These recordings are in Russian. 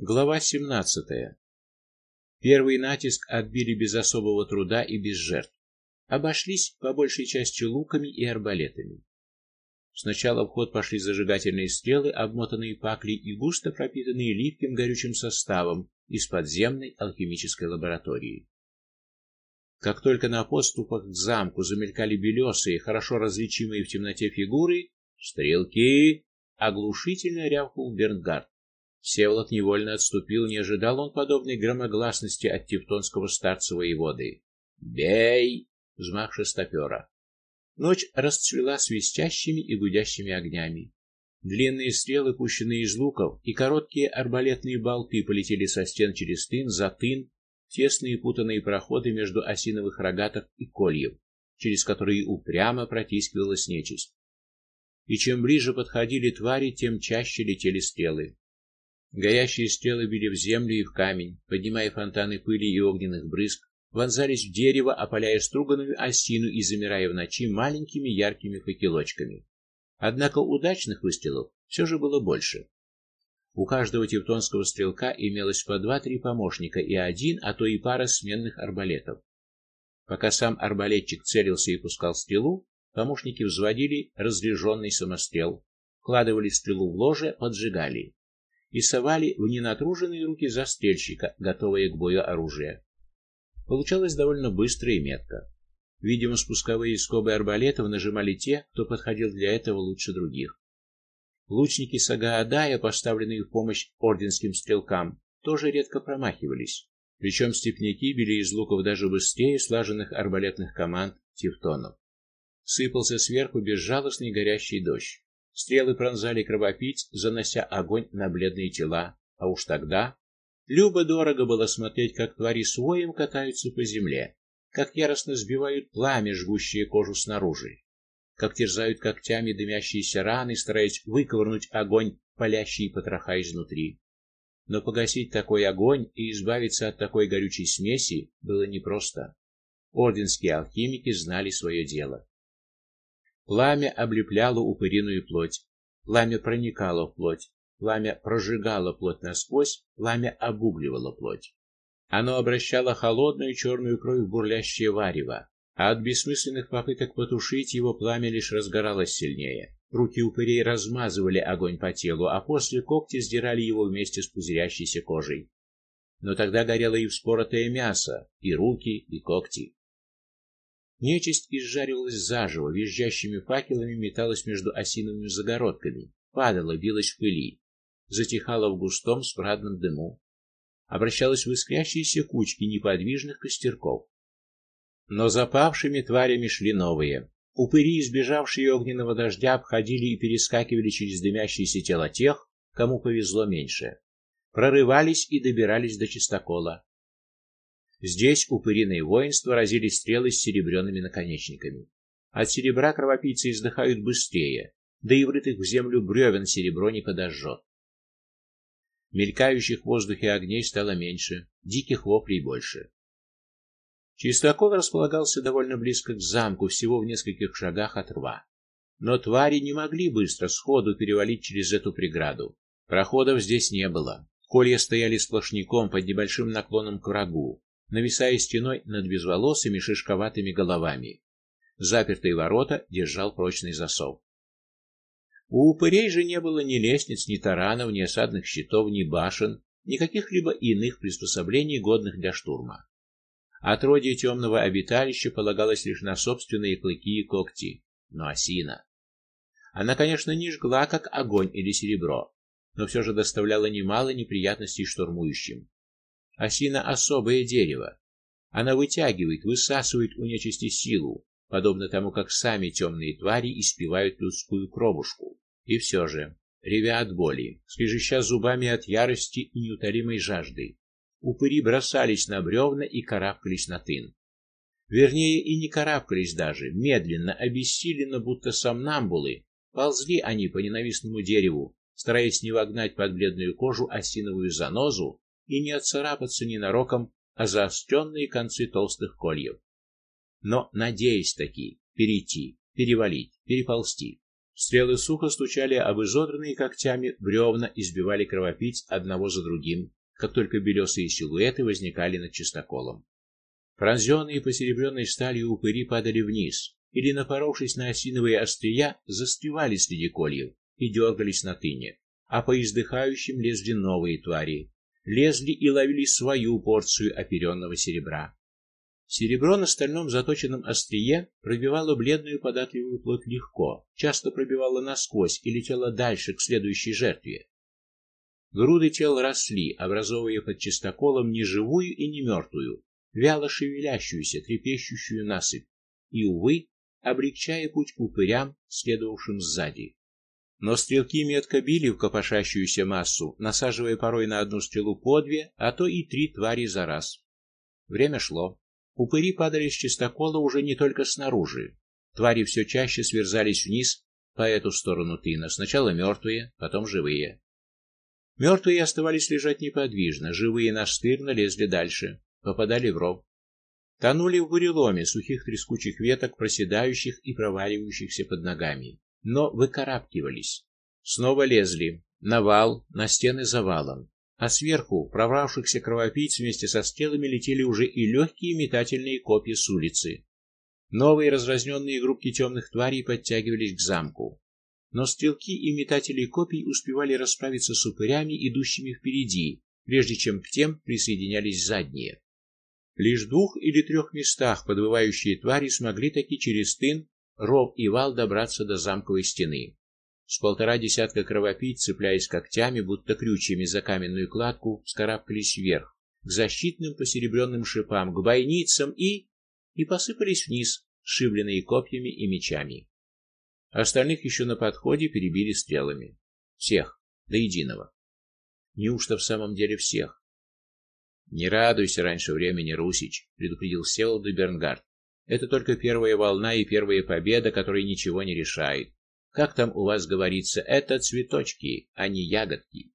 Глава 17. Первый натиск отбили без особого труда и без жертв. Обошлись по большей части луками и арбалетами. Сначала в ход пошли зажигательные стрелы, обмотанные паклей и густо пропитанные липким горючим составом из подземной алхимической лаборатории. Как только на подступах к замку замелькали белесые, хорошо различимые в темноте фигуры, стрелки оглушительно рявкнул Бернгард. Всеволод невольно отступил, не ожидал он подобной громогласности от тевтонского старца воеводы. "Бей!" взмах шестопера. Ночь расцвела свистящими и гудящими огнями. Длинные стрелы, пущенные из луков, и короткие арбалетные болты полетели со стен через тын, за тын, тесные путанные проходы между осиновых рогаток и кольев, через которые упрямо протискивалась нечисть. И чем ближе подходили твари, тем чаще летели стрелы. Горящие стрелы били в землю и в камень, поднимая фонтаны пыли и огненных брызг, вонзались в дерево, опаляя струганную осину и замирая в ночи маленькими яркими факелочками. Однако удачных выстрелов все же было больше. У каждого тевтонского стрелка имелось по два-три помощника и один, а то и пара сменных арбалетов. Пока сам арбалетчик целился и пускал стрелу, помощники взводили разряженный самострел, вкладывали стрелу в ложе, поджигали и совали в ненатруженные руки застрельщика, готовые к бою оружие. Получалось довольно быстро и метко. Видимо, спусковые скобы арбалетов нажимали те, кто подходил для этого лучше других. Лучники Сагаадая, поставленные в помощь орденским стрелкам, тоже редко промахивались. Причем степняки били из луков даже быстрее слаженных арбалетных команд тевтонов. Сыпался сверху безжалостный горящий дождь. Стрелы пронзали кровопийц, занося огонь на бледные тела, а уж тогда любо дорого было смотреть, как твари своим катаются по земле, как яростно сбивают пламя, жгущее кожу снаружи, как терзают когтями дымящиеся раны, стараясь выковырнуть огонь, палящий потроха изнутри. Но погасить такой огонь и избавиться от такой горючей смеси было непросто. Орденские алхимики знали свое дело. Пламя облепляло упыриную плоть. Пламя проникало в плоть. Пламя прожигало плоть насквозь, пламя обугливало плоть. Оно обращало холодную черную кровь в бурлящее варево, а от бессмысленных попыток потушить его пламя лишь разгоралось сильнее. Руки упырей размазывали огонь по телу, а после когти сдирали его вместе с пузырящейся кожей. Но тогда горело и вспоротое мясо, и руки, и когти. Нечисть изжаривалась заживо, визжащими факелами металась между осиновыми загородками, падала, билась в пыли, затихала в густом смрадном дыму, обращалась в искрящиеся кучки неподвижных костерков. Но запавшими тварями шли новые. Упыри, избежавшие огненного дождя, обходили и перескакивали через дымящиеся тела тех, кому повезло меньше. Прорывались и добирались до чистокола. Здесь упыриные воинства разили стрелы с серебряными наконечниками. От серебра кровопийцы издыхают быстрее, да и врытых в землю бревен серебро не подожжет. Мелькающих в воздухе огней стало меньше, диких воплей больше. Чистокол располагался довольно близко к замку, всего в нескольких шагах от рва. Но твари не могли быстро сходу перевалить через эту преграду. Проходов здесь не было. Колья стояли сплошняком под небольшим наклоном к врагу, нависая стеной над безволосыми шишковатыми головами. Запертые ворота держал прочный засов. У упырей же не было ни лестниц, ни таранов, ни осадных щитов, ни башен, ни каких-либо иных приспособлений, годных для штурма. Отродье темного обиталища полагалось лишь на собственные клыки и когти, но осина. Она, конечно, не жгла как огонь или серебро, но все же доставляла немало неприятностей штурмующим. Осина особое дерево. Она вытягивает, высасывает у нечисти силу, подобно тому, как сами темные твари испивают людскую кровушку. И все же, ревя от боли, скрежеща зубами от ярости и неутолимой жажды, упыри бросались на бревна и карабкались на тын. Вернее, и не карабкались даже, медленно, обессиленно, будто сомнамбулы, ползли они по ненавистному дереву, стараясь не вогнать под бледную кожу осиновую занозу и не отцарапаться ненароком о заостренные концы толстых кольев. Но надеясь таки перейти, перевалить, переползти. Стрелы сухо стучали об изодранные когтями бревна и сбивали кровопийц одного за другим, как только белесые силуэты возникали над чистоколом. Пронзенные посеребренной сталью упыри падали вниз, или, напоровшись на осиновые острия, застревали среди кольев и дергались на тыне, а по издыхающим лезли новые твари, лезли и ловили свою порцию оперенного серебра. Серебро на стальном заточенном острие пробивало бледную податливую плоть легко, часто пробивало насквозь и летело дальше к следующей жертве. Груды тел росли, образовывая под чистоколом не живую и не мертвую, вяло шевелящуюся, трепещущую насыпь, и увы, облегчая путь упырям, следовавшим сзади. Но стрелки метко били в копошащуюся массу, насаживая порой на одну стрелу по две, а то и три твари за раз. Время шло. Упыри падали с чистокола уже не только снаружи. Твари все чаще сверзались вниз по эту сторону тына, сначала мертвые, потом живые. Мертвые оставались лежать неподвижно, живые настырно лезли дальше, попадали в ров. Тонули в буреломе сухих трескучих веток, проседающих и проваливающихся под ногами, но выкарабкивались. Снова лезли на вал, на стены завалом, а сверху прорвавшихся кровопийц вместе со стрелами летели уже и легкие метательные копья с улицы. Новые разразненные группки темных тварей подтягивались к замку. Но стрелки и метатели копий успевали расправиться с упырями, идущими впереди, прежде чем к тем присоединялись задние. Лишь в двух или трех местах подвывающие твари смогли таки через тын, ров и вал добраться до замковой стены. С полтора десятка кровопийц, цепляясь когтями, будто крючьями за каменную кладку, вскарабкались вверх, к защитным посеребренным шипам, к бойницам и... и посыпались вниз, сшибленные копьями и мечами. Остальных еще на подходе перебили стрелами. Всех, до единого. Неужто в самом деле всех? Не радуйся раньше времени, Русич, предупредил Всеволод Бернгард. Это только первая волна и первая победа, которая ничего не решает. Как там у вас говорится, это цветочки, а не ягодки.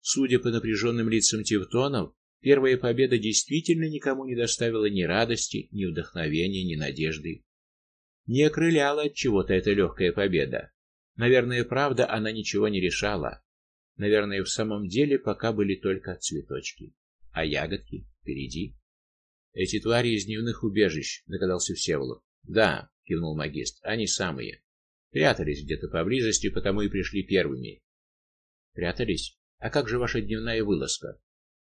Судя по напряженным лицам тевтонов, первая победа действительно никому не доставила ни радости, ни вдохновения, ни надежды. Не окрыляла от чего-то эта легкая победа. Наверное, правда, она ничего не решала. Наверное, в самом деле пока были только цветочки, а ягодки впереди. Эти твари из дневных убежищ, догадался Всеволод. Да, кивнул магист. Они самые. Прятались где-то поблизости, потому и пришли первыми. Прятались? А как же ваша дневная вылазка?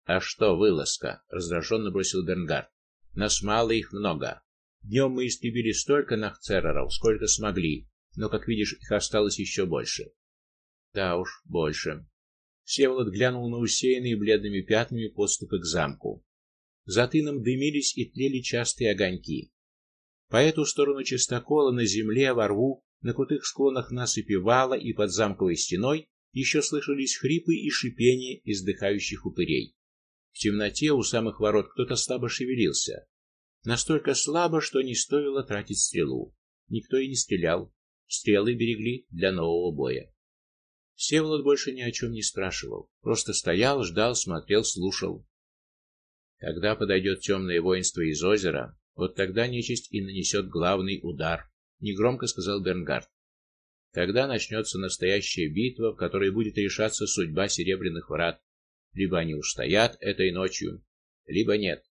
А что вылазка? раздраженно бросил Бернгард. Нас мало, их много. Днем мы истребили столько нахцереров, сколько смогли, но, как видишь, их осталось еще больше. Да уж, больше. Всеволод глянул на усеянные бледными пятнами подступы к замку. За тыном дымились и тлели частые огоньки. По эту сторону чистокола на земле во рву на крутых склонах насыпи вала и под замковой стеной еще слышались хрипы и шипение издыхающих упырей. В темноте у самых ворот кто-то слабо шевелился, настолько слабо, что не стоило тратить стрелу. Никто и не стрелял. Стрелы берегли для нового боя. Всеволод больше ни о чем не спрашивал, просто стоял, ждал, смотрел, слушал. Когда подойдет темное воинство из озера, вот тогда нечисть и нанесет главный удар негромко сказал Бернгард. Когда начнется настоящая битва, в которой будет решаться судьба серебряных врат, либо они устоят этой ночью, либо нет.